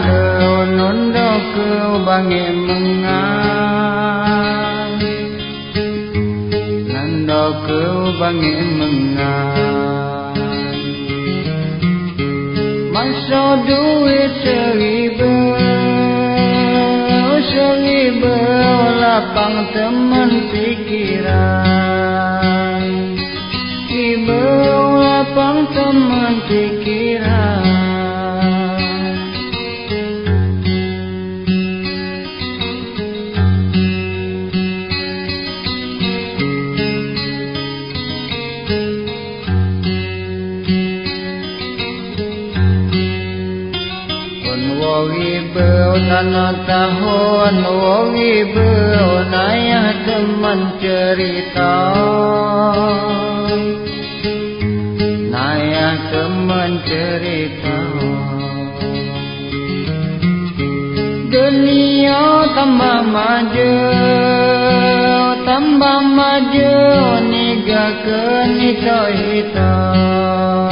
sai gadu gadu nundo ku Nando ku bangi mengang Masa duit seribu Seribu lapang teman pikiran Ibu lapang teman pikiran tanah tahun wangi beronaya teman cerita. Naya teman cerita. Dunia tambah maju Tambah maju, Niga ke hitam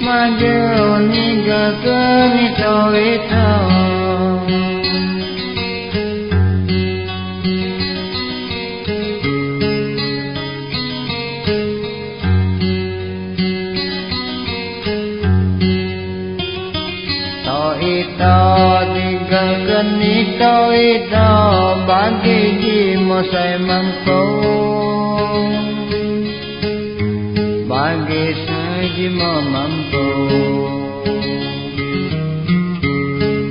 Maju, niga το μπαντίκι μου σε μαντώ Μπαντί σε γυμό μαντώ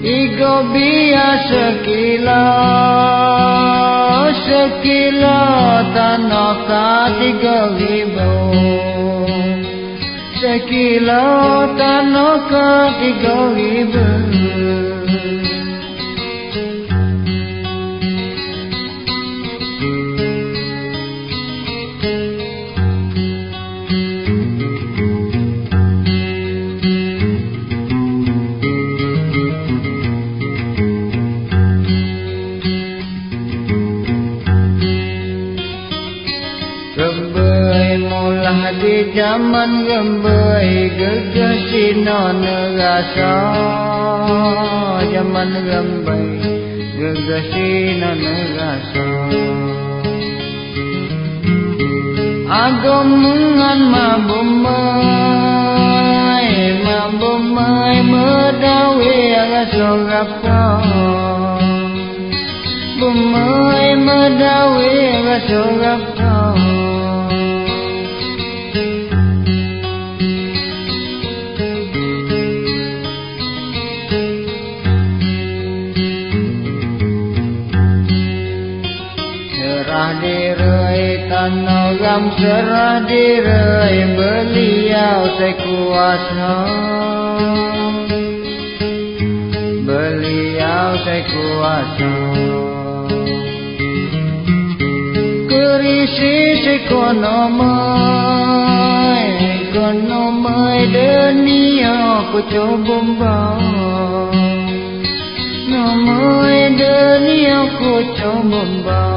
Η κομπία σε κυλά Σε κυλά τα νόχτα την κογλυμπώ Σε κυλά τα νόχτα την κογλυμπώ ti chaman gambay gurja sinon gasa chaman gambay gurja sinon gasa agom ngan ma bumay ma bumay madawi agaso gapka bumay madawi agaso gapka medawi agasogapa gam serah diri beliau sekuasa beliau sekuasa krisis ekonomi ekonomi dunia ku coba Nomor dunia ku coba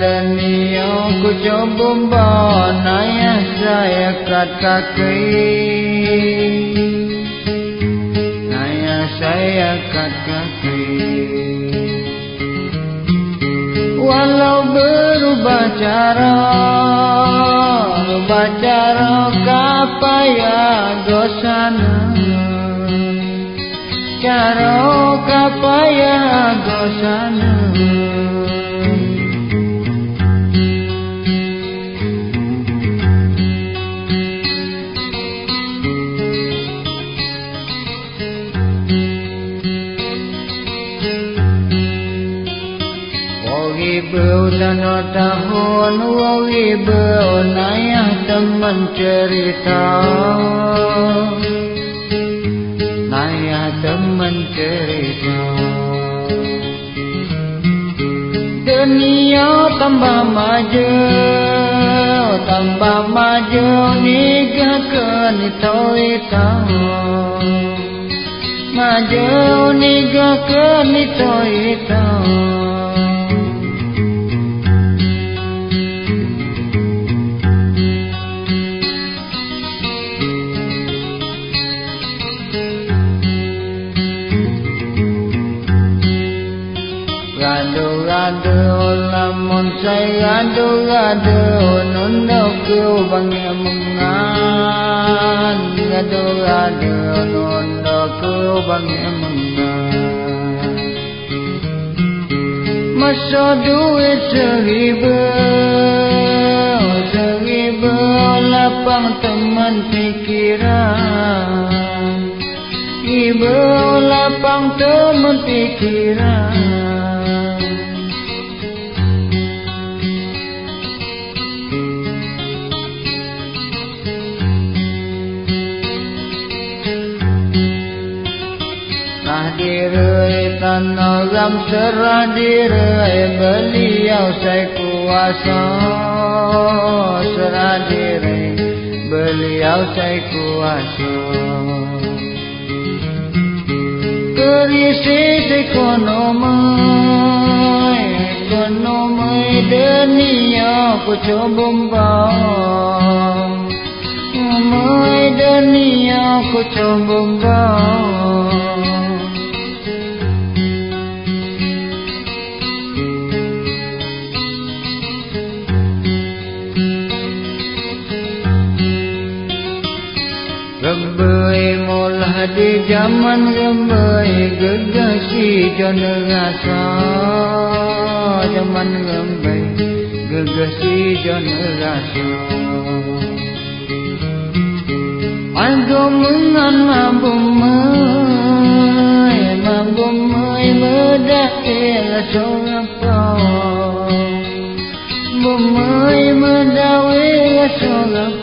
ku coba naya saya kat kaki naya saya kat kaki walau berubah cara berubah cara kapaya gosana cara kapaya gosana Beudana tahun wangi beonaya teman cerita Naya teman cerita Dunia tambah maju Tambah maju Niga ke ni toi ta gado gado nondo kêu bằng mungan gado gado nondo kêu bằng mungan maso duwe seribu seribu lapang teman pikiran. Ibu lapang teman pikiran Tanam serah diri beliau saya kuasa Serah diri beliau saya kuasa Krisis ekonomi Ekonomi dunia ku coba bang Mai dunia ku coba bom Gembui mula di zaman gembui Gegasi jana rasa. Zaman gembui Gegasi jana rasa. Aku mengan mampu mai Mampu mai Merdakil seorang pro Mampu mai Merdawil seorang